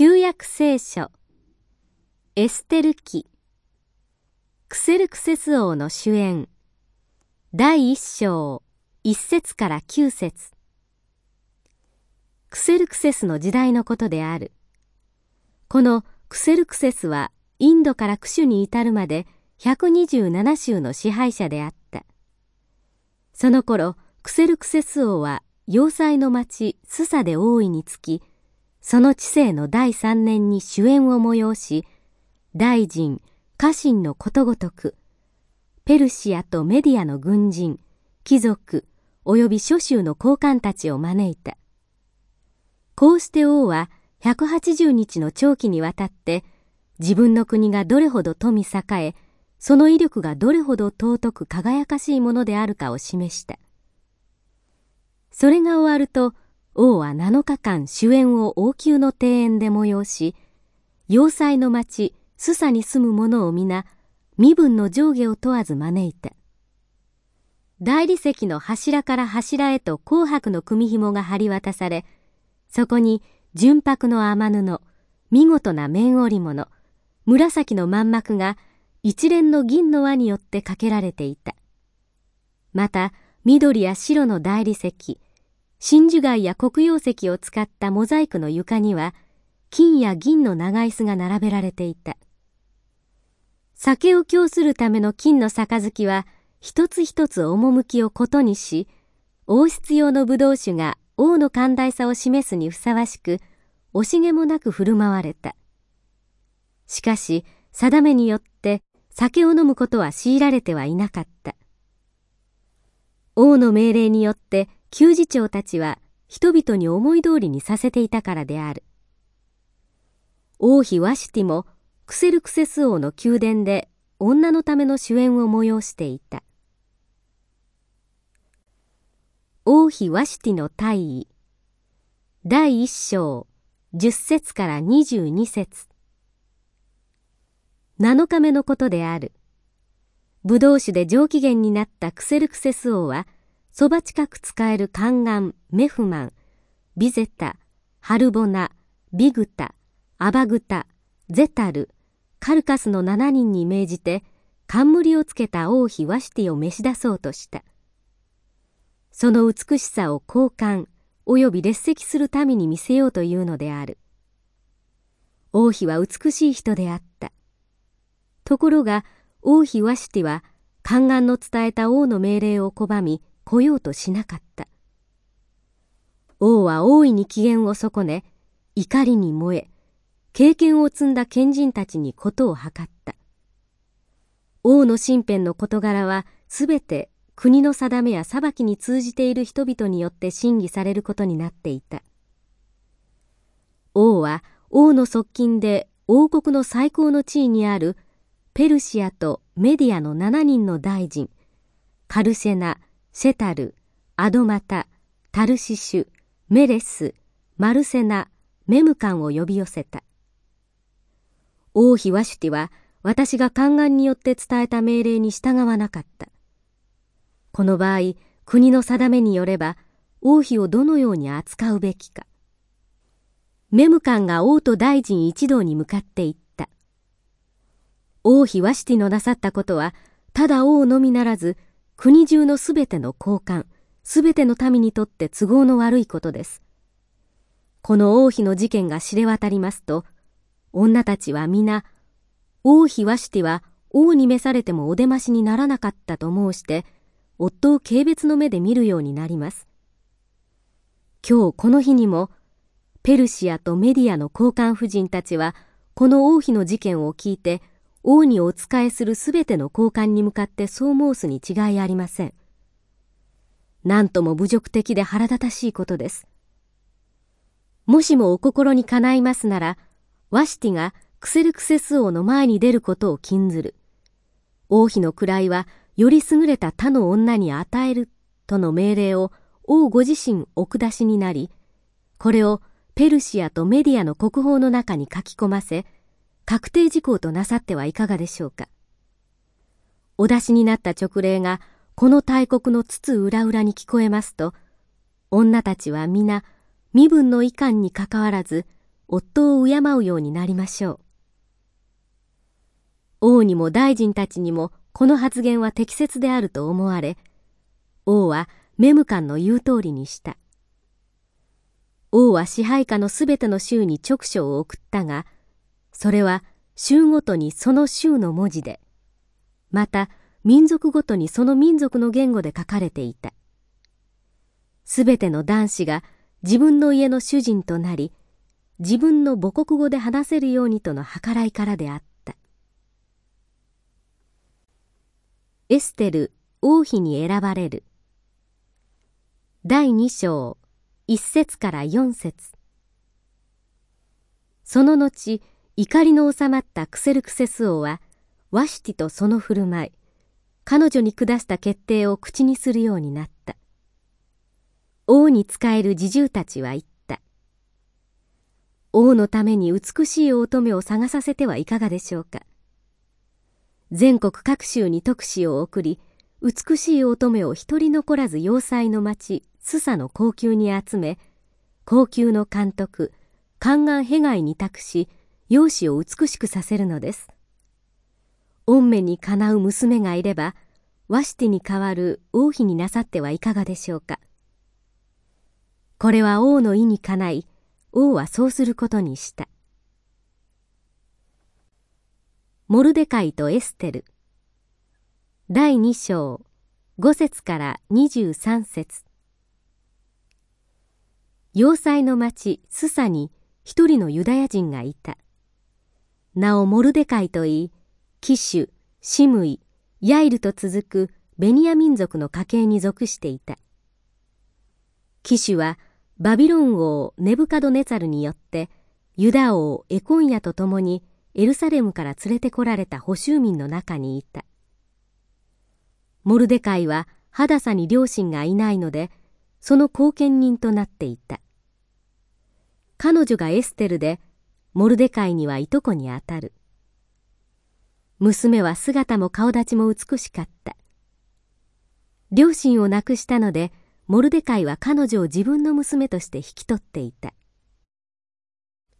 旧約聖書。エステル記。クセルクセス王の主演。第一章。一節から九節。クセルクセスの時代のことである。このクセルクセスはインドからクシュに至るまで127州の支配者であった。その頃クセルクセス王は要塞の町スサで王位につきその知性の第三年に主演を催し大臣家臣のことごとくペルシアとメディアの軍人貴族及び諸州の高官たちを招いた。こうして王は180日の長期にわたって自分の国がどれほど富栄えその威力がどれほど尊く輝かしいものであるかを示した。それが終わると王は7日間主演を王宮の庭園で催し要塞の町スサに住む者を皆身分の上下を問わず招いた。大理石の柱から柱へと紅白の組紐が張り渡されそこに純白の雨布見事な面織物紫の満幕が一連の銀の輪によってかけられていた。また緑や白の大理石真珠貝や黒曜石を使ったモザイクの床には金や銀の長椅子が並べられていた。酒を供するための金の杯は一つ一つ趣をことにし王室用の葡萄酒が王の寛大さを示すにふさわしく惜しげもなく振る舞われた。しかし定めによって酒を飲むことは強いられてはいなかった。王の命令によって給事長たちは人々に思い通りにさせていたからである。王妃ワシティもクセルクセス王の宮殿で女のための主演を催していた。王妃ワシティの大尉第一章十節から二十二節七日目のことである。ブドウ酒で上機嫌になったクセルクセス王はそば近く使える宦官メフマンビゼタハルボナビグタアバグタゼタルカルカスの7人に命じて冠をつけた王妃ワシティを召し出そうとした。その美しさを交換及び列席する民に見せようというのである。王妃は美しい人であった。ところが王妃ワシティは宦官の伝えた王の命令を拒み来ようとしなかった。王は大いに機嫌を損ね、怒りに燃え、経験を積んだ賢人たちにことを図った。王の身辺の事柄はすべて国の定めや裁きに通じている人々によって審議されることになっていた。王は王の側近で王国の最高の地位にあるペルシアとメディアの7人の大臣、カルセナ、セタル、アドマタ、タルシシュ、メレス、マルセナ、メムカンを呼び寄せた。王妃ワシュティは私が宦官によって伝えた命令に従わなかった。この場合、国の定めによれば、王妃をどのように扱うべきか。メムカンが王と大臣一同に向かって言った。王妃ワシュティのなさったことは、ただ王のみならず、国中のすべての交換、すべての民にとって都合の悪いことです。この王妃の事件が知れ渡りますと、女たちは皆、王妃ワシティは王に召されてもお出ましにならなかったと申して、夫を軽蔑の目で見るようになります。今日この日にも、ペルシアとメディアの交換婦人たちは、この王妃の事件を聞いて、王にお仕えするすべての交換に向かってそう申すに違いありません。何とも侮辱的で腹立たしいことです。もしもお心にかないますなら、ワシティがクセルクセス王の前に出ることを禁ずる。王妃の位はより優れた他の女に与えるとの命令を王ご自身置く出しになり、これをペルシアとメディアの国宝の中に書き込ませ、確定事項となさってはいかがでしょうか。お出しになった勅令がこの大国の筒裏裏に聞こえますと、女たちは皆身分の遺憾にかかわらず夫を敬うようになりましょう。王にも大臣たちにもこの発言は適切であると思われ、王はメムカンの言う通りにした。王は支配下のすべての州に直書を送ったが、それは州ごとにその州の文字で、また民族ごとにその民族の言語で書かれていた。すべての男子が自分の家の主人となり、自分の母国語で話せるようにとの計らいからであった。エステル王妃に選ばれる第二章一節から四節その後怒りの収まったクセルクセス王はワシティとその振る舞い彼女に下した決定を口にするようになった。王に仕える侍従たちは言った。王のために美しい乙女を探させてはいかがでしょうか。全国各州に特使を送り美しい乙女を一人残らず要塞の町スサの高級に集め高級の監督宦岸ヘガイに託し容姿を美しくさせるのです。御目にかなう娘がいればワシティに代わる王妃になさってはいかがでしょうか。これは王の意にかない王はそうすることにした。モルデカイとエステル。第2章5節から23節。要塞の町スサに一人のユダヤ人がいた。なおモルデカイといいキシュシムイヤイルと続くベニヤ民族の家系に属していたキシュはバビロン王ネブカドネツァルによってユダ王エコンヤと共にエルサレムから連れてこられた補修民の中にいた。モルデカイは肌さに両親がいないので、その後見人となっていた。彼女がエステルで、モルデカイにはいとこにあたる。娘は姿も顔立ちも美しかった。両親を亡くしたので、モルデカイは彼女を自分の娘として引き取っていた。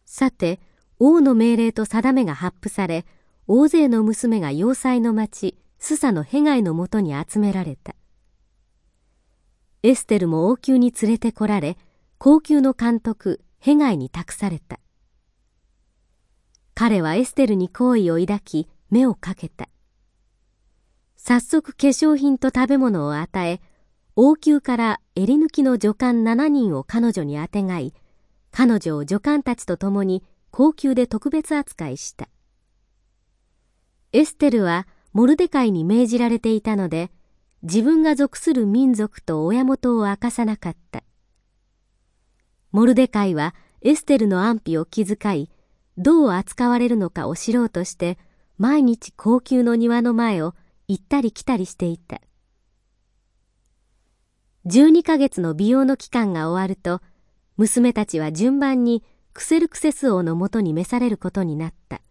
さて、王の命令と定めが発布され、大勢の娘が要塞の町、スサのヘガイのもとに集められた。エステルも王宮に連れてこられ、高級の監督、ヘガイに託された。彼はエステルに好意を抱き、目をかけた。早速化粧品と食べ物を与え、王宮から襟抜きの女官7人を彼女にあてがい、彼女を女官たちと共に高級で特別扱いした。エステルはモルデカイに命じられていたので、自分が属する民族と親元を明かさなかった。モルデカイはエステルの安否を気遣い、どう扱われるのかを知ろうとして、毎日高級の庭の前を行ったり来たりしていた。12ヶ月の美容の期間が終わると、娘たちは順番にクセルクセス王のもとに召されることになった。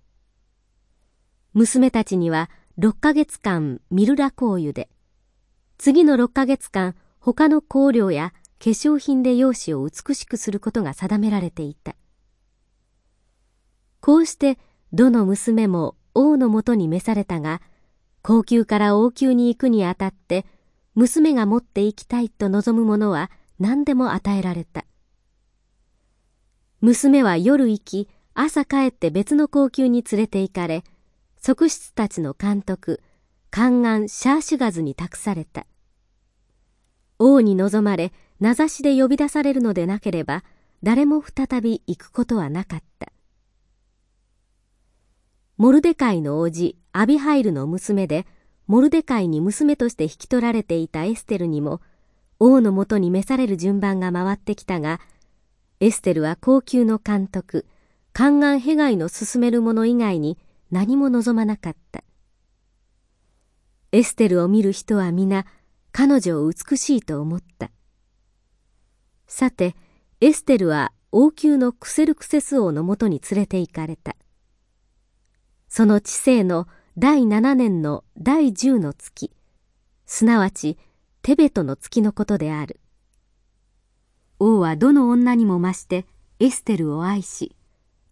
娘たちには6ヶ月間ミルラ香油で、次の6ヶ月間他の香料や化粧品で容姿を美しくすることが定められていた。こうしてどの娘も王のもとに召されたが、高級から王宮に行くにあたって、娘が持って行きたいと望むものは何でも与えられた。娘は夜行き、朝帰って別の高級に連れて行かれ、側室たちの監督、宦官シャーシュガズに託された。王に望まれ、名指しで呼び出されるのでなければ、誰も再び行くことはなかった。モルデカイの王子、アビハイルの娘で、モルデカイに娘として引き取られていたエステルにも、王のもとに召される順番が回ってきたが、エステルは高級の監督、宦官ヘガイの進めるもの以外に何も望まなかった。エステルを見る人は皆、彼女を美しいと思った。さて、エステルは王宮のクセルクセス王のもとに連れて行かれた。その治世の第七年の第十の月、すなわちテベトの月のことである。王はどの女にも増してエステルを愛し、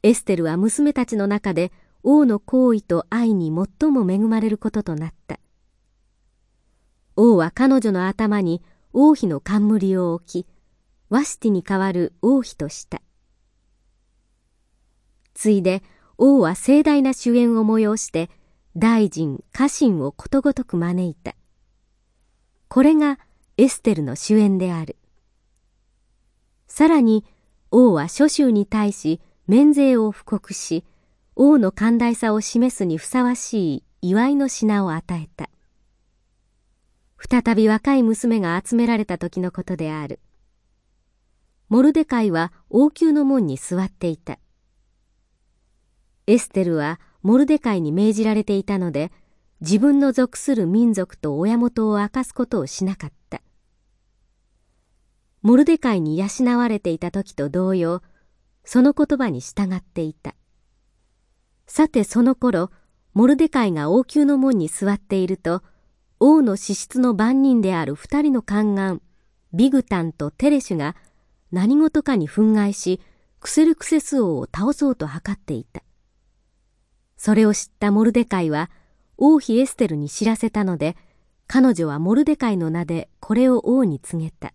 エステルは娘たちの中で王の行為と愛に最も恵まれることとなった。王は彼女の頭に王妃の冠を置き、ワシティに代わる王妃とした。ついで王は盛大な主演を催して大臣家臣をことごとく招いた。これがエステルの主演である。さらに王は諸州に対し免税を布告し、王の寛大さを示すにふさわしい祝いの品を与えた。再び若い娘が集められた時のことである。モルデカイは王宮の門に座っていた。エステルはモルデカイに命じられていたので、自分の属する民族と親元を明かすことをしなかった。モルデカイに養われていた時と同様、その言葉に従っていた。さてその頃、モルデカイが王宮の門に座っていると、王の資質の番人である二人の宦官、ビグタンとテレシュが何事かに憤慨し、クセルクセス王を倒そうと図っていた。それを知ったモルデカイは王妃エステルに知らせたので彼女はモルデカイの名でこれを王に告げた。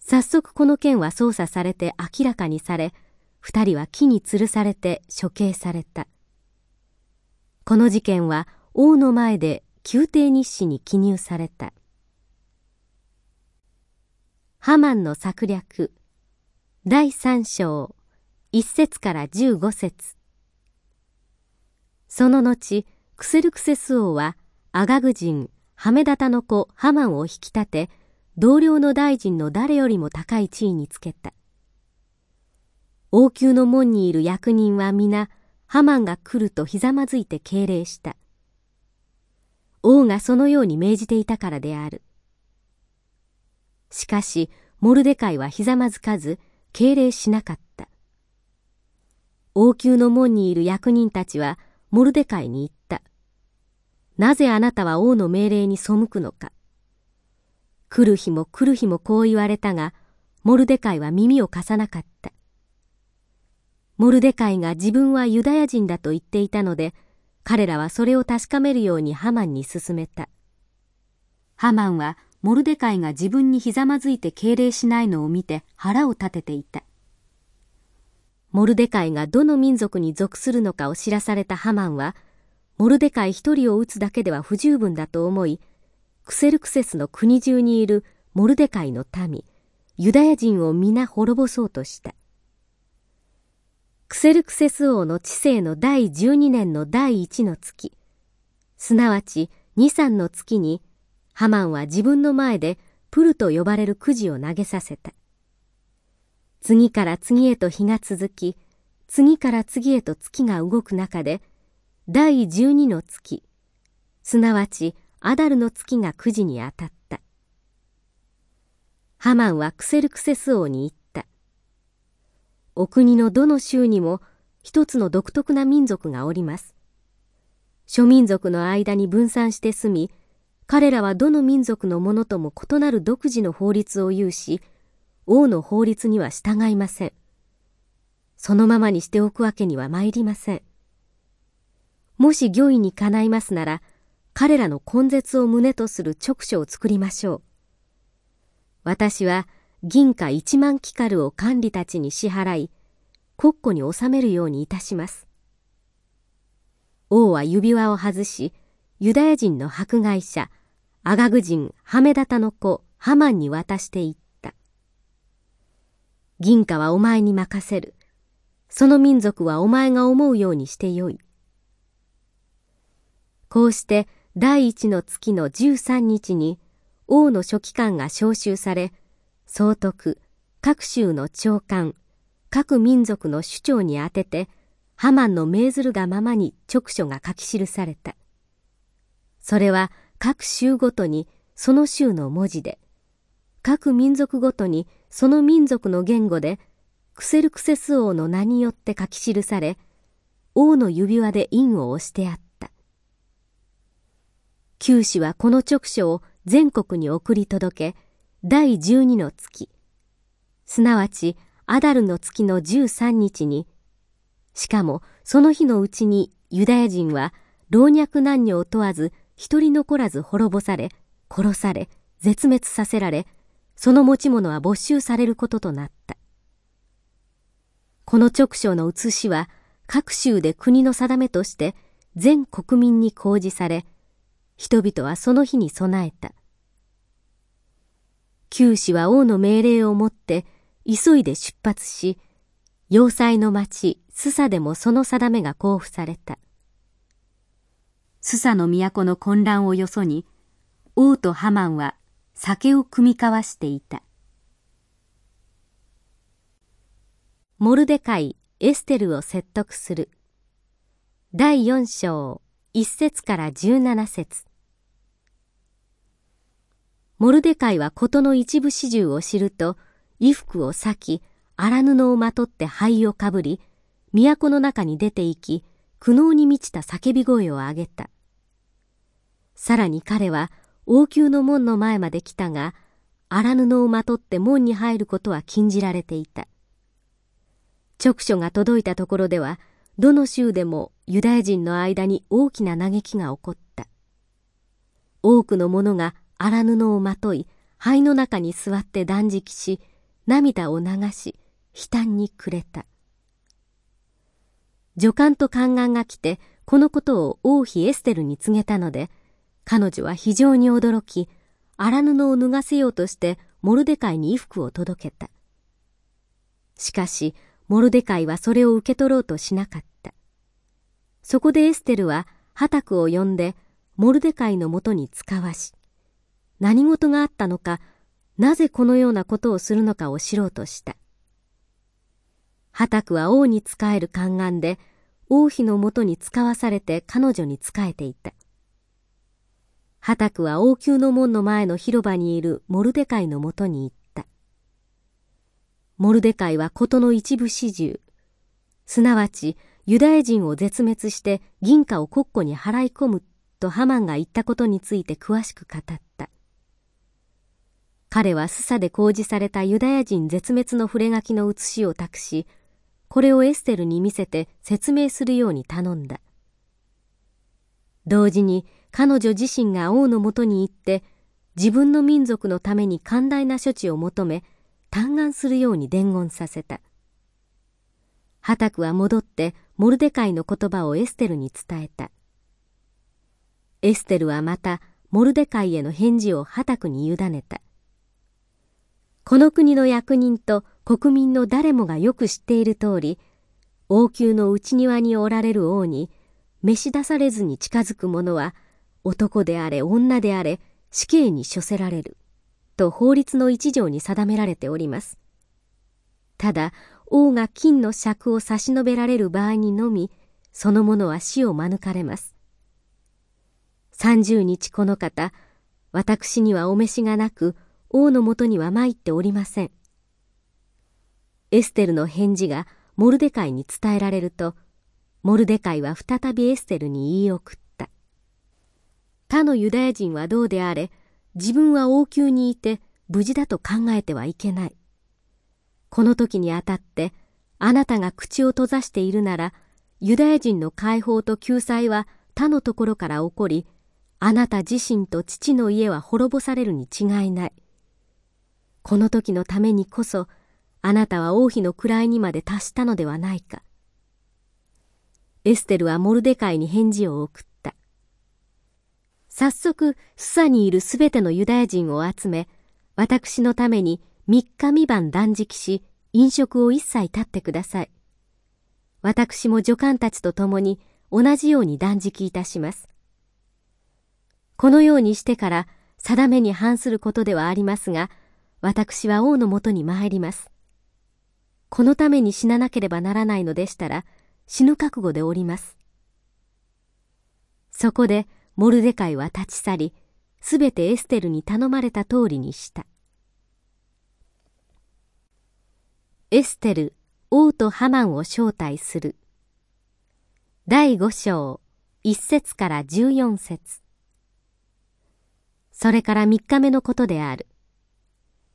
早速この件は捜査されて明らかにされ二人は木に吊るされて処刑された。この事件は王の前で宮廷日誌に記入された。ハマンの策略。第三章。一節から十五節。その後、クセルクセス王は、アガグ人、ハメダタの子ハマンを引き立て、同僚の大臣の誰よりも高い地位につけた。王宮の門にいる役人は皆、ハマンが来るとひざまずいて敬礼した。王がそのように命じていたからである。しかし、モルデカイはひざまずかず、敬礼しなかった。王宮の門にいる役人たちは、モルデカイに言った。なぜあなたは王の命令に背くのか。来る日も来る日もこう言われたが、モルデカイは耳を貸さなかった。モルデカイが自分はユダヤ人だと言っていたので、彼らはそれを確かめるようにハマンに勧めた。ハマンはモルデカイが自分にひざまずいて敬礼しないのを見て腹を立てていた。モルデカイがどの民族に属するのかを知らされたハマンは、モルデカイ一人を撃つだけでは不十分だと思い、クセルクセスの国中にいるモルデカイの民、ユダヤ人を皆滅ぼそうとした。クセルクセス王の治世の第十二年の第一の月、すなわち二三の月に、ハマンは自分の前でプルと呼ばれるくじを投げさせた。次から次へと日が続き、次から次へと月が動く中で、第十二の月、すなわちアダルの月が九時に当たった。ハマンはクセルクセス王に言った。お国のどの州にも一つの独特な民族がおります。諸民族の間に分散して住み、彼らはどの民族のものとも異なる独自の法律を有し、王の法律には従いません。そのままにしておくわけには参りません。もし御意にかないますなら、彼らの根絶を旨とする直書を作りましょう。私は銀貨一万キカルを管理たちに支払い、国庫に納めるようにいたします。王は指輪を外し、ユダヤ人の迫害者、アガグ人ハメダタの子ハマンに渡していった。銀貨はお前に任せる。その民族はお前が思うようにしてよい。こうして第一の月の十三日に王の書記官が召集され、総督、各州の長官、各民族の首長に宛てて、ハマンの命ずるがままに直書が書き記された。それは各州ごとにその州の文字で、各民族ごとにその民族の言語でクセルクセス王の名によって書き記され王の指輪で印を押してあった。九氏はこの直書を全国に送り届け第十二の月。すなわちアダルの月の13日に、しかもその日のうちにユダヤ人は老若男女を問わず一人残らず滅ぼされ、殺され、絶滅させられ、その持ち物は没収されることとなった。この直章の写しは各州で国の定めとして全国民に公示され、人々はその日に備えた。九氏は王の命令をもって急いで出発し、要塞の町、スサでもその定めが交付された。スサの都の混乱をよそに、王とハマンは酒を酌み交わしていた。モルデカイ・エステルを説得する。第四章、一節から十七節。モルデカイは事の一部始終を知ると、衣服を裂き、荒布をまとって灰をかぶり、都の中に出て行き、苦悩に満ちた叫び声を上げた。さらに彼は王宮の門の前まで来たが、荒布をまとって門に入ることは禁じられていた。直書が届いたところでは、どの州でもユダヤ人の間に大きな嘆きが起こった。多くの者が荒布をまとい、灰の中に座って断食し、涙を流し、悲嘆に暮れた。助官と宦官が来て、このことを王妃エステルに告げたので、彼女は非常に驚き、荒布を脱がせようとしてモルデカイに衣服を届けた。しかし、モルデカイはそれを受け取ろうとしなかった。そこでエステルはハタクを呼んでモルデカイのもとに使わし、何事があったのか、なぜこのようなことをするのかを知ろうとした。ハタクは王に仕える宦官で、王妃のもとに使わされて彼女に仕えていた。ハタクは王宮の門の前の広場にいるモルデカイのもとに行った。モルデカイは事の一部始終、すなわちユダヤ人を絶滅して銀貨を国庫に払い込むとハマンが言ったことについて詳しく語った。彼はスサで公示されたユダヤ人絶滅の触れ書きの写しを託し、これをエステルに見せて説明するように頼んだ。同時に彼女自身が王のもとに行って自分の民族のために寛大な処置を求め嘆願するように伝言させた。ハタクは戻ってモルデカイの言葉をエステルに伝えた。エステルはまたモルデカイへの返事をハタクに委ねた。この国の役人と国民の誰もがよく知っている通り、王宮の内庭におられる王に召し出されずに近づく者は男であれ女であれ死刑に処せられると法律の一条に定められております。ただ王が金の尺を差し伸べられる場合にのみその者は死を免れます。三十日この方私にはお召しがなく王のもとには参っておりません。エステルの返事がモルデカイに伝えられるとモルデカイは再びエステルに言い送った。他のユダヤ人はどうであれ、自分は王宮にいて無事だと考えてはいけない。この時にあたって、あなたが口を閉ざしているなら、ユダヤ人の解放と救済は他のところから起こり、あなた自身と父の家は滅ぼされるに違いない。この時のためにこそ、あなたは王妃の位にまで達したのではないか。エステルはモルデカイに返事を送った。早速、スサにいるすべてのユダヤ人を集め、私のために三日三晩断食し、飲食を一切立ってください。私も助官たちと共に同じように断食いたします。このようにしてから定めに反することではありますが、私は王のもとに参ります。このために死ななければならないのでしたら、死ぬ覚悟でおります。そこでモルデカイは立ち去り、すべてエステルに頼まれた通りにした。エステル、王とハマンを招待する。第五章、一節から十四節。それから三日目のことである。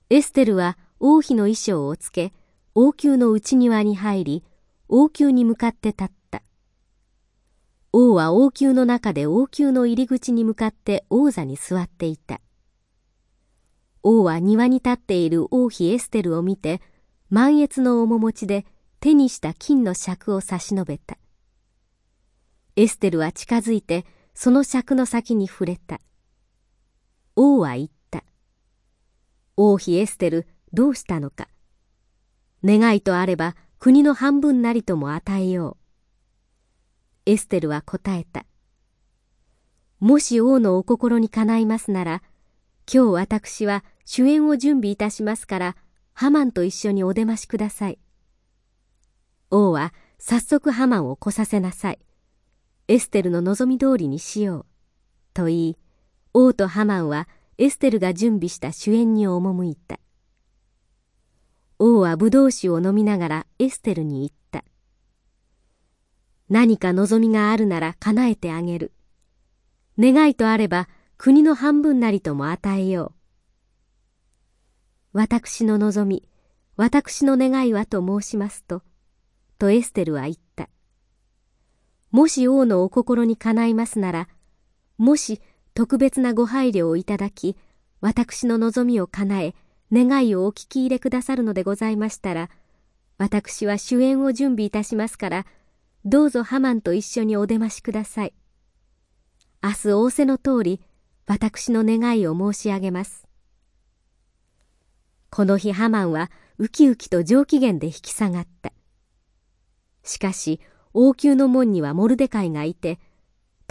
エステルは王妃の衣装をつけ、王宮の内庭に入り王宮に向かって立った王は王宮の中で王宮の入り口に向かって王座に座っていた。王は庭に立っている王妃エステルを見て満悦の面持ちで手にした金の尺を差し伸べた。エステルは近づいてその尺の先に触れた。王は言った。王妃エステルどうしたのか。願いとあれば国の半分なりとも与えよう。エステルは答えたもし王のお心にかないますなら今日私は主演を準備いたしますからハマンと一緒にお出ましください王は早速ハマンを来させなさいエステルの望み通りにしよう。と言い、王とハマンはエステルが準備した主演に赴いた。王は葡萄酒を飲みながらエステルに言った。何か望みがあるなら叶えてあげる。願いとあれば国の半分なりとも与えよう。私の望み、私の願いはと申しますと、とエステルは言った。もし王のお心にかないますなら、もし特別なご配慮をいただき、私の望みを叶え、願いをお聞き入れくださるのでございましたら、私は主演を準備いたしますから、どうぞハマンと一緒にお出ましください。明日仰せの通り、私の願いを申し上げます。この日ハマンはウキウキと上機嫌で引き下がった。しかし王宮の門にはモルデカイがいて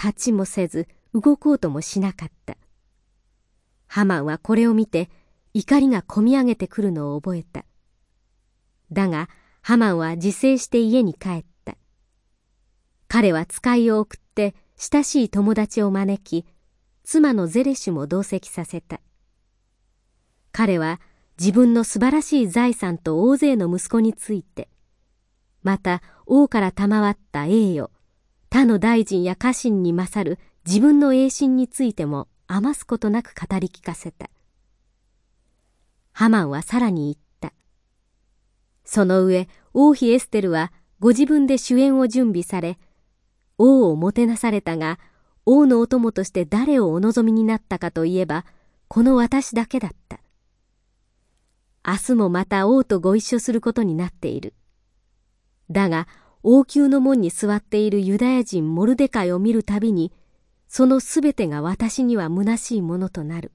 立ちもせず動こうともしなかったハマンはこれを見て怒りがこみ上げてくるのを覚えただがハマンは自制して家に帰った彼は使いを送って親しい友達を招き妻のゼレシュも同席させた彼は自分の素晴らしい財産と大勢の息子についてまた王から賜った栄誉、他の大臣や家臣に勝る自分の栄心についても余すことなく語り聞かせた。ハマンはさらに言った。その上、王妃エステルはご自分で主演を準備され、王をもてなされたが、王のお供として誰をお望みになったかといえば、この私だけだった。明日もまた王とご一緒することになっている。だが王宮の門に座っているユダヤ人モルデカイを見るたびにそのすべてが私には虚しいものとなる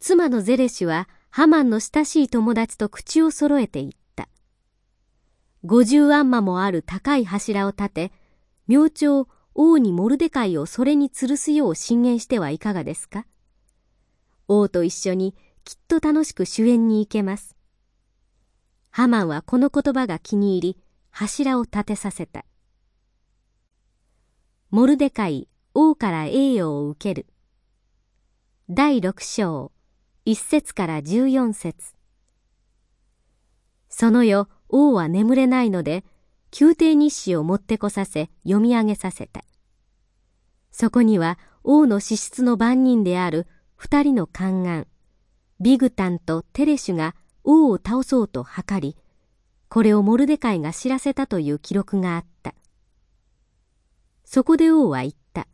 妻のゼレシュはハマンの親しい友達と口を揃えて言った五十アンマもある高い柱を立て明朝王にモルデカイをそれに吊るすよう進言してはいかがですか？王と一緒にきっと楽しく主演に行けます。ハマンはこの言葉が気に入り柱を立てさせた。モルデカイ王から栄誉を受ける。第六章一節から十四節。その夜王は眠れないので宮廷日誌を持ってこさせ読み上げさせたそこには王の資質の番人である二人の宦官ビグタンとテレシュが王を倒そうと図り、これをモルデカイが知らせたという記録があった。そこで王は言った。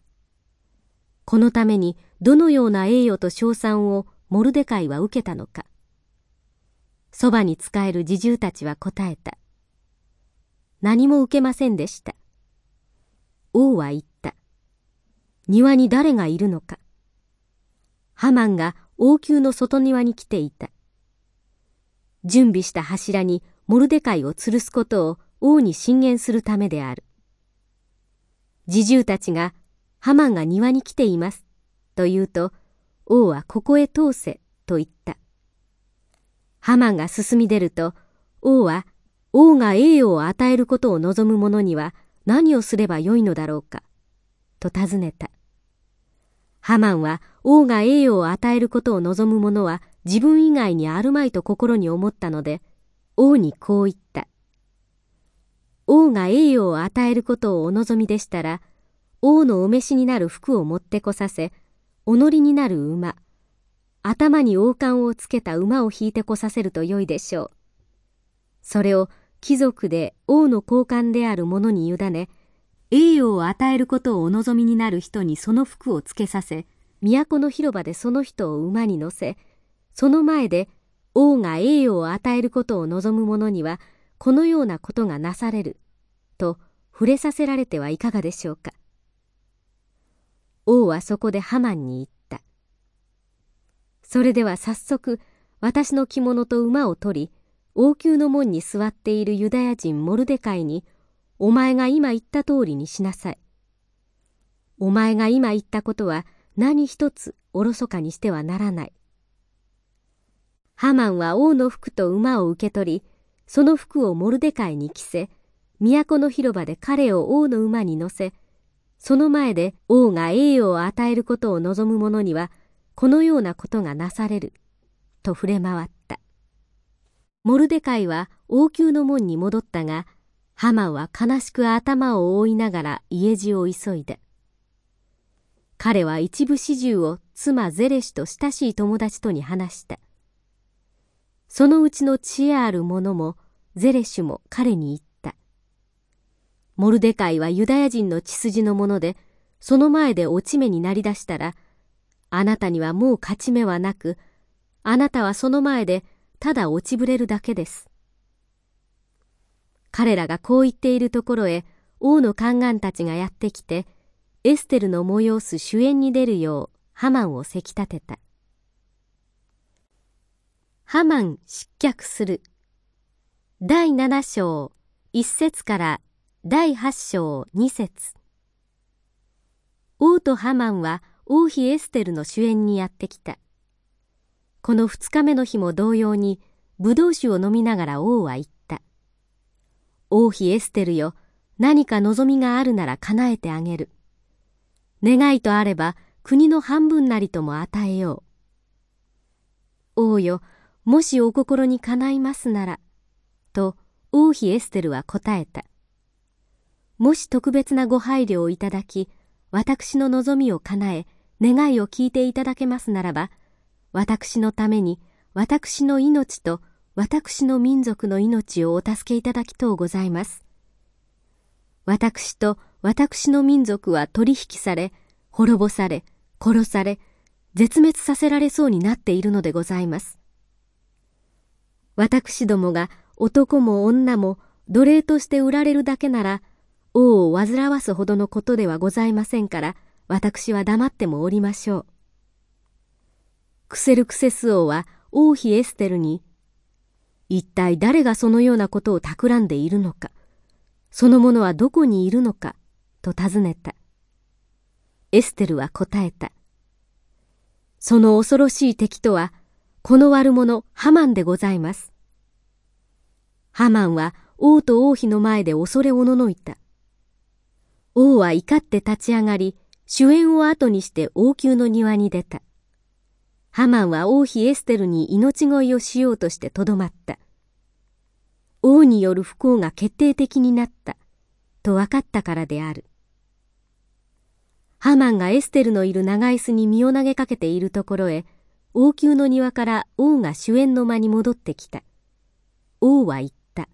このためにどのような栄誉と称賛をモルデカイは受けたのか。そばに仕える侍従たちは答えた。何も受けませんでした。王は言った。庭に誰がいるのか。ハマンが王宮の外庭に来ていた。準備した柱にモルデカイを吊るすことを王に進言するためである。侍従たちが、ハマンが庭に来ています、と言うと、王はここへ通せ、と言った。ハマンが進み出ると、王は、王が栄誉を与えることを望む者には何をすればよいのだろうか、と尋ねた。ハマンは王が栄誉を与えることを望む者は自分以外にあるまいと心に思ったので、王にこう言った。王が栄誉を与えることをお望みでしたら、王のお召しになる服を持ってこさせ、お乗りになる馬、頭に王冠をつけた馬を引いてこさせるとよいでしょう。それを貴族で王の交換である者に委ね、栄誉を与えることをお望みになる人にその服をつけさせ、都の広場でその人を馬に乗せ、その前で王が栄誉を与えることを望む者には、このようなことがなされる、と触れさせられてはいかがでしょうか。王はそこでハマンに言っ。それでは早速、私の着物と馬を取り、王宮の門に座っているユダヤ人モルデカイに、お前が今言った通りにしなさい。お前が今言ったことは何一つおろそかにしてはならない。ハマンは王の服と馬を受け取り、その服をモルデカイに着せ、都の広場で彼を王の馬に乗せ、その前で王が栄誉を与えることを望む者には、このようなことがなされる、と触れ回った。モルデカイは王宮の門に戻ったが、ハマンは悲しく頭を覆いながら家路を急いで。彼は一部始終を妻ゼレシと親しい友達とに話した。そのうちの知恵ある者もゼレシュも彼に言った。モルデカイはユダヤ人の血筋のもので、その前で落ち目になりだしたら、あなたにはもう勝ち目はなく、あなたはその前でただ落ちぶれるだけです。彼らがこう言っているところへ王の宦官たちがやってきて、エステルの催す主演に出るようハマンをせき立てた。ハマン失脚する。第七章一節から第八章二節王とハマンは王妃エステルの主演にやってきた。この二日目の日も同様に、葡萄酒を飲みながら王は言った。王妃エステルよ、何か望みがあるなら叶えてあげる。願いとあれば国の半分なりとも与えよう。王よ、もしお心にかないますなら、と王妃エステルは答えた。もし特別なご配慮をいただき、私の望みを叶え、願いを聞いていただけますならば、私のために私の命と私の民族の命をお助けいただきとうございます。私と私の民族は取引され、滅ぼされ、殺され、絶滅させられそうになっているのでございます。私どもが男も女も奴隷として売られるだけなら、王を煩わすほどのことではございませんから、私は黙ってもおりましょう。クセルクセス王は王妃エステルに、一体誰がそのようなことを企んでいるのか、その者はどこにいるのか、と尋ねた。エステルは答えた。その恐ろしい敵とは、この悪者ハマンでございます。ハマンは王と王妃の前で恐れおののいた。王は怒って立ち上がり、主演を後にして王宮の庭に出た。ハマンは王妃エステルに命乞いをしようとしてとどまった。王による不幸が決定的になった、と分かったからである。ハマンがエステルのいる長椅子に身を投げかけているところへ、王宮の庭から王が主演の間に戻ってきた。王は言った。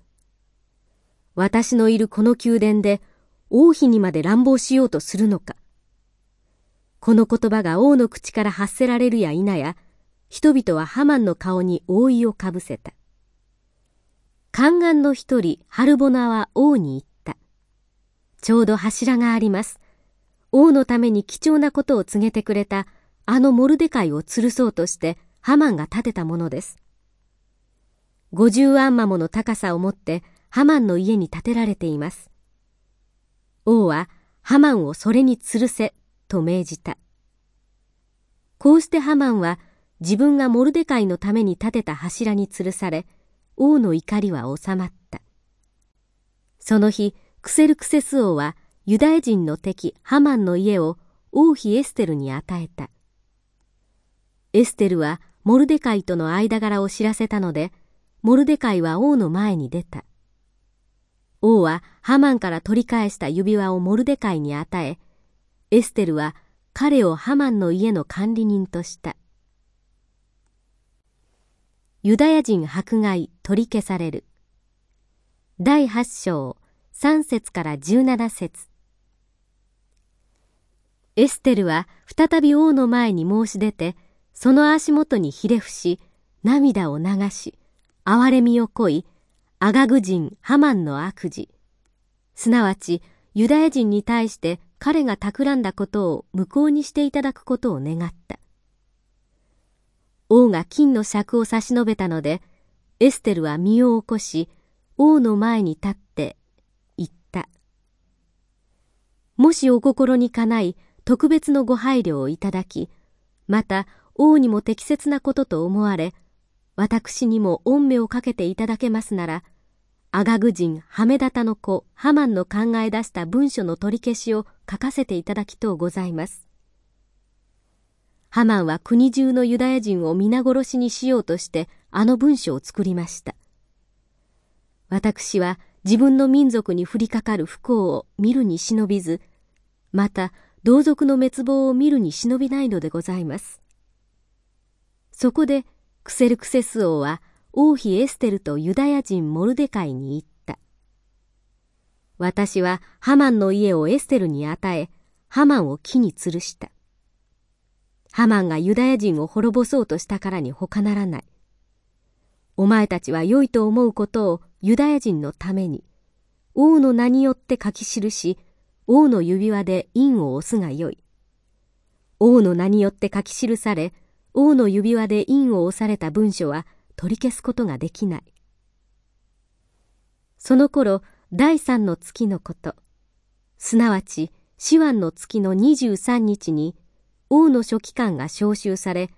私のいるこの宮殿で王妃にまで乱暴しようとするのか。この言葉が王の口から発せられるや否や、人々はハマンの顔に覆いをかぶせた。宦官の一人、ハルボナは王に言った。ちょうど柱があります。王のために貴重なことを告げてくれた、あのモルデカイを吊るそうとして、ハマンが建てたものです。五十アンマモの高さを持って、ハマンの家に建てられています。王は、ハマンをそれに吊るせ、と命じた。こうしてハマンは自分がモルデカイのために建てた柱に吊るされ、王の怒りは収まった。その日、クセルクセス王はユダヤ人の敵ハマンの家を王妃エステルに与えた。エステルはモルデカイとの間柄を知らせたので、モルデカイは王の前に出た。王はハマンから取り返した指輪をモルデカイに与え、エステルは彼をハマンの家の管理人とした。ユダヤ人迫害取り消される。第八章三節から十七節エステルは再び王の前に申し出て、その足元にひれ伏し、涙を流し、憐れみをこい、アガグ人ハマンの悪事、すなわちユダヤ人に対して彼が企んだことを無効にしていただくことを願った。王が金の尺を差し伸べたので、エステルは身を起こし、王の前に立って言った。もしお心にかない特別のご配慮をいただき、また王にも適切なことと思われ、私にも恩目をかけていただけますなら、アガグ人ハメダタの子ハマンの考え出した文書の取り消しを書かせていただきとうございます。ハマンは国中のユダヤ人を皆殺しにしようとしてあの文書を作りました。私は自分の民族に降りかかる不幸を見るに忍びず、また同族の滅亡を見るに忍びないのでございます。そこでクセルクセス王は王妃エステルとユダヤ人モルデカイに言った。私はハマンの家をエステルに与え、ハマンを木に吊るした。ハマンがユダヤ人を滅ぼそうとしたからに他ならない。お前たちは良いと思うことをユダヤ人のために、王の名によって書き記し、王の指輪で印を押すがよい。王の名によって書き記され、王の指輪で印を押された文書は取り消すことができない。その頃、第三の月のこと、すなわち、四腕の月の23日に、王の書記官が召集され、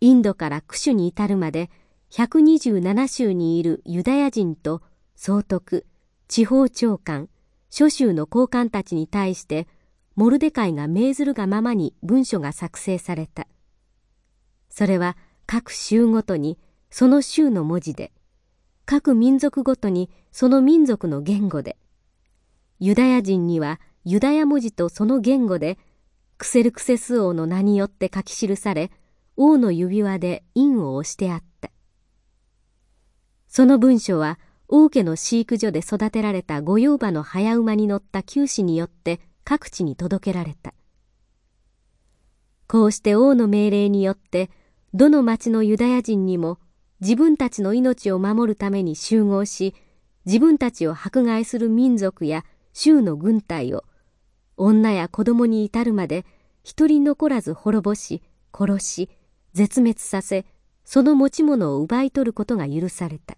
インドからクシュに至るまで、127州にいるユダヤ人と総督、地方長官、諸州の高官たちに対してモルデカイが命ずるがままに文書が作成された。それは各州ごとにその州の文字で、各民族ごとにその民族の言語で、ユダヤ人にはユダヤ文字とその言語で、クセルクセス王の名によって書き記され、王の指輪で印を押してあった。その文書は王家の飼育所で育てられた御用馬の早馬に乗った九死によって各地に届けられた。こうして王の命令によって、どの町のユダヤ人にも自分たちの命を守るために集合し、自分たちを迫害する民族や州の軍隊を、女や子供に至るまで一人残らず滅ぼし、殺し、絶滅させ、その持ち物を奪い取ることが許された。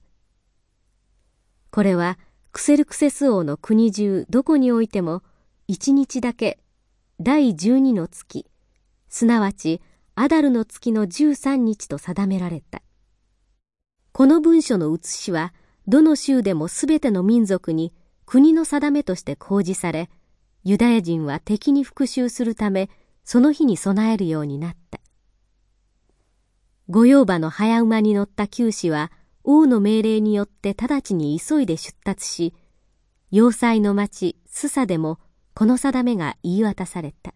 これはクセルクセス王の国中どこにおいても一日だけ第十二の月すなわちアダルの月の十三日と定められたこの文書の写しはどの州でもすべての民族に国の定めとして公示されユダヤ人は敵に復讐するためその日に備えるようになった御用馬の早馬に乗った九死は王の命令によって直ちに急いで出立し、要塞の町スサでもこの定めが言い渡された。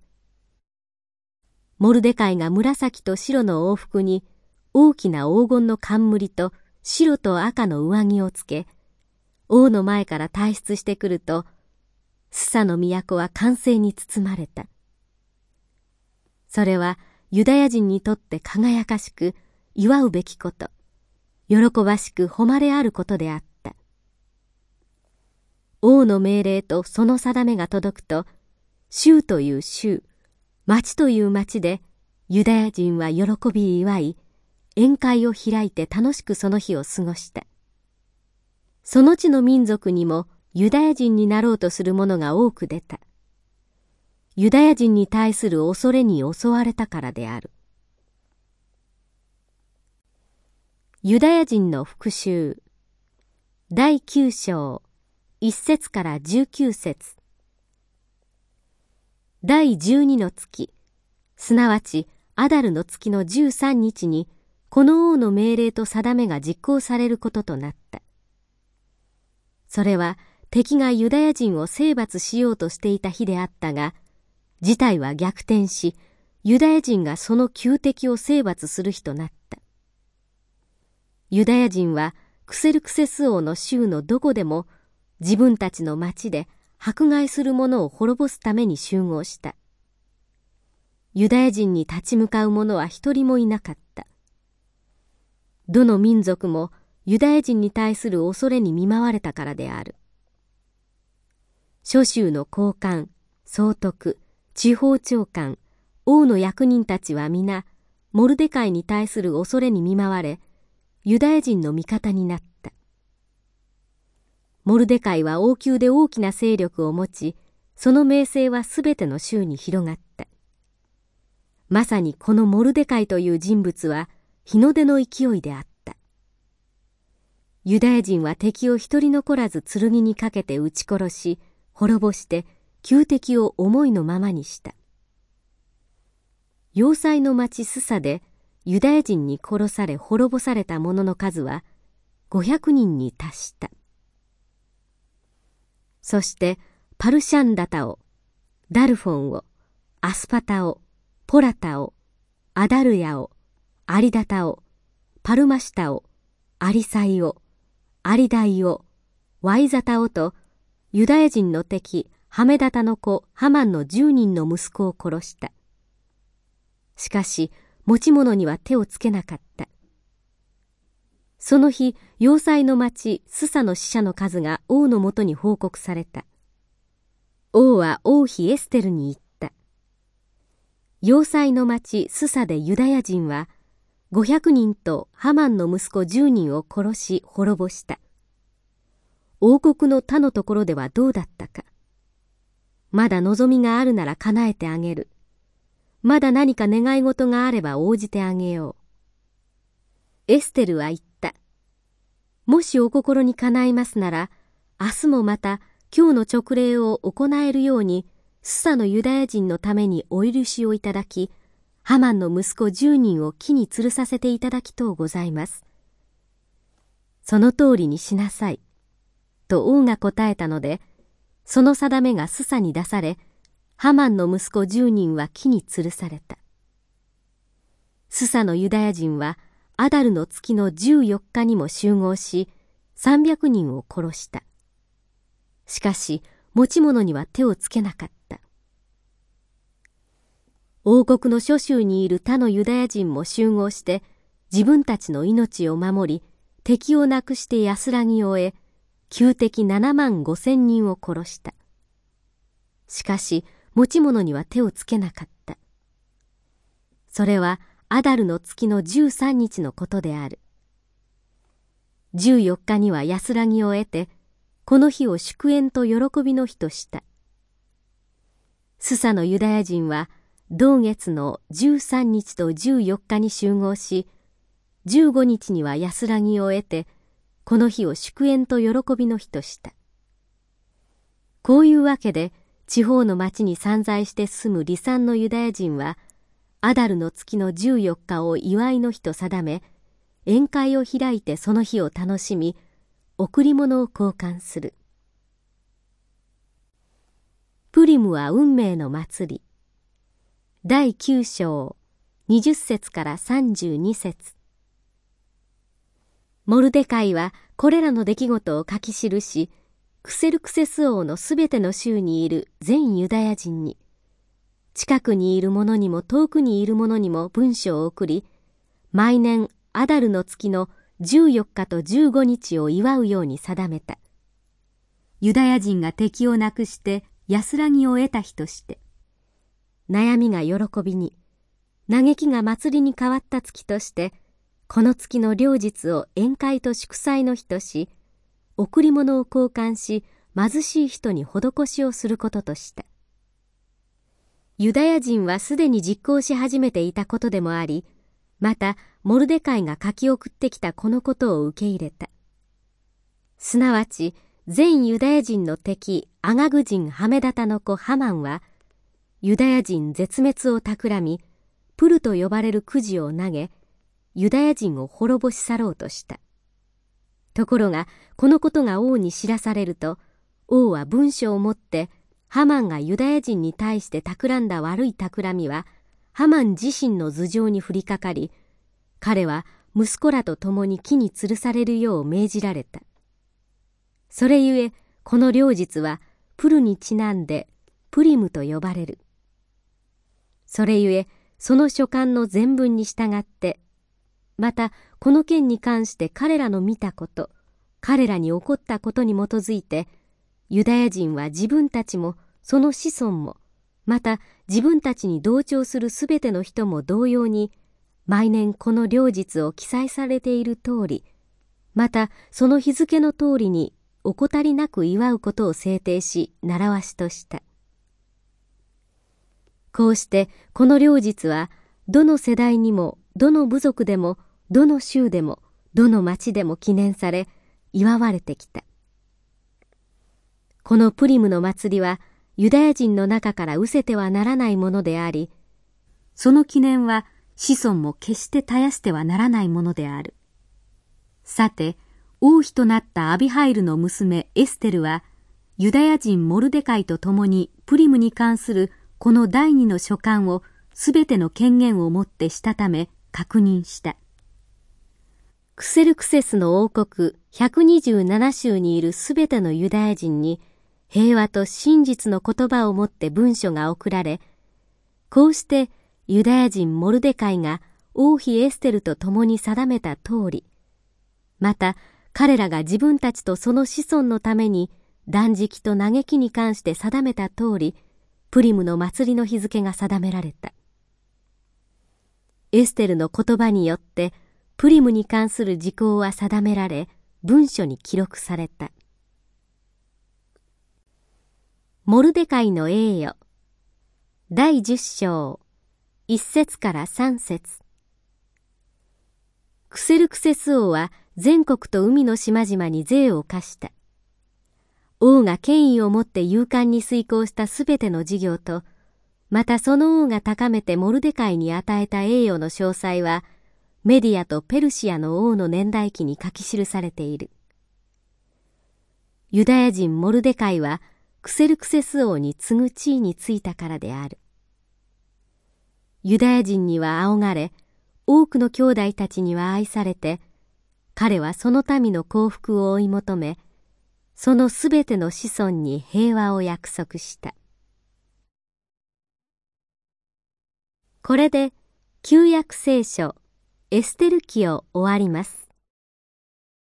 モルデカイが紫と白の往復に大きな黄金の冠と白と赤の上着をつけ、王の前から退出してくると、スサの都は歓声に包まれた。それはユダヤ人にとって輝かしく祝うべきこと。喜ばしく誉れあることであった。王の命令とその定めが届くと、州という州、町という町で、ユダヤ人は喜び祝い、宴会を開いて楽しくその日を過ごした。その地の民族にもユダヤ人になろうとする者が多く出た。ユダヤ人に対する恐れに襲われたからである。ユダヤ人の復讐第9章1節から19節第12の月すなわちアダルの月の13日にこの王の命令と定めが実行されることとなったそれは敵がユダヤ人を征伐しようとしていた日であったが事態は逆転しユダヤ人がその旧敵を征伐する日となったユダヤ人はクセルクセス王の州のどこでも自分たちの町で迫害する者を滅ぼすために集合した。ユダヤ人に立ち向かう者は一人もいなかった。どの民族もユダヤ人に対する恐れに見舞われたからである。諸州の高官、総督、地方長官、王の役人たちは皆、モルデカイに対する恐れに見舞われ、ユダヤ人の味方になった。モルデカイは王宮で大きな勢力を持ち、その名声はすべての州に広がった。まさにこのモルデカイという人物は日の出の勢いであった。ユダヤ人は敵を一人残らず剣にかけて撃ち殺し、滅ぼして旧敵を思いのままにした。要塞の町スサでユダヤ人に殺され滅ぼされた者の数は500人に達した。そしてパルシャンダタを、ダルフォンを、アスパタを、ポラタを、アダルヤを、アリダタを、パルマシタを、アリサイを、アリダイを、ワイザタをとユダヤ人の敵ハメダタの子ハマンの10人の息子を殺した。しかし持ち物には手をつけなかった。その日、要塞の町スサの死者の数が王のもとに報告された。王は王妃エステルに言った。要塞の町スサでユダヤ人は500人とハマンの息子10人を殺し滅ぼした。王国の他のところではどうだったか。まだ望みがあるなら叶えてあげる。まだ何か願い事があれば応じてあげよう。エステルは言った。もしお心に叶いますなら、明日もまた今日の勅令を行えるように、スサのユダヤ人のためにお許しをいただき、ハマンの息子十人を木に吊るさせていただきとうございます。その通りにしなさい。と王が答えたので、その定めがスサに出され、ハマンの息子十人は木に吊るされた。スサのユダヤ人はアダルの月の十四日にも集合し、三百人を殺した。しかし、持ち物には手をつけなかった。王国の諸州にいる他のユダヤ人も集合して、自分たちの命を守り、敵をなくして安らぎを得、旧敵7万5千人を殺した。しかし、持ち物には手をつけなかった。それは、アダルの月の13日のことである。14日には安らぎを得て、この日を祝宴と喜びの日とした。スサのユダヤ人は、同月の13日と14日に集合し、15日には安らぎを得て、この日を祝宴と喜びの日とした。こういうわけで、地方の町に散在して住む離散のユダヤ人は、アダルの月の14日を祝いの日と定め、宴会を開いてその日を楽しみ、贈り物を交換する。プリムは運命の祭り。第9章、20節から32節モルデカイはこれらの出来事を書き記し、クセルクセス王のすべての州にいる全ユダヤ人に、近くにいる者にも遠くにいる者にも文書を送り、毎年アダルの月の14日と15日を祝うように定めた。ユダヤ人が敵をなくして安らぎを得た日として、悩みが喜びに、嘆きが祭りに変わった月として、この月の両日を宴会と祝祭の日とし、贈り物を交換し、貧しい人に施しをすることとした。ユダヤ人はすでに実行し始めていたことでもあり、また、モルデカイが書き送ってきたこのことを受け入れた。すなわち、全ユダヤ人の敵、アガグ人ハメダタの子ハマンは、ユダヤ人絶滅を企み、プルと呼ばれるくじを投げ、ユダヤ人を滅ぼし去ろうとした。ところが、このことが王に知らされると、王は文書を持って、ハマンがユダヤ人に対して企んだ悪い企みは、ハマン自身の頭上に降りかかり、彼は息子らと共に木に吊るされるよう命じられた。それゆえ、この両日はプルにちなんでプリムと呼ばれる。それゆえ、その書簡の全文に従って、またこの件に関して彼らの見たこと、彼らに起こったことに基づいて、ユダヤ人は自分たちもその子孫も、また自分たちに同調するすべての人も同様に、毎年この両日を記載されている通り、またその日付の通りに怠りなく祝うことを制定し習わしとした。こうしてこの両日はどの世代にもどの部族でもどの州でもどの町でも記念され祝われてきた。このプリムの祭りはユダヤ人の中から失せてはならないものでありその記念は子孫も決して絶やしてはならないものである。さて王妃となったアビハイルの娘エステルはユダヤ人モルデカイと共にプリムに関するこの第二の書簡をすべての権限をもってしたため確認した。クセルクセスの王国127州にいるすべてのユダヤ人に平和と真実の言葉をもって文書が送られ、こうしてユダヤ人モルデカイが王妃エステルと共に定めた通り、また彼らが自分たちとその子孫のために断食と嘆きに関して定めた通り、プリムの祭りの日付が定められた。エステルの言葉によってプリムに関する事項は定められ文書に記録された。モルデカイの栄誉第十章一節から三節クセルクセス王は全国と海の島々に税を課した。王が権威を持って勇敢に遂行したすべての事業と、またその王が高めてモルデカイに与えた栄誉の詳細は、メディアとペルシアの王の年代記に書き記されている。ユダヤ人モルデカイはクセルクセス王に次ぐ地位についたからである。ユダヤ人には仰がれ、多くの兄弟たちには愛されて、彼はその民の幸福を追い求め、そのすべての子孫に平和を約束した。これで旧約聖書エステル記を終わります。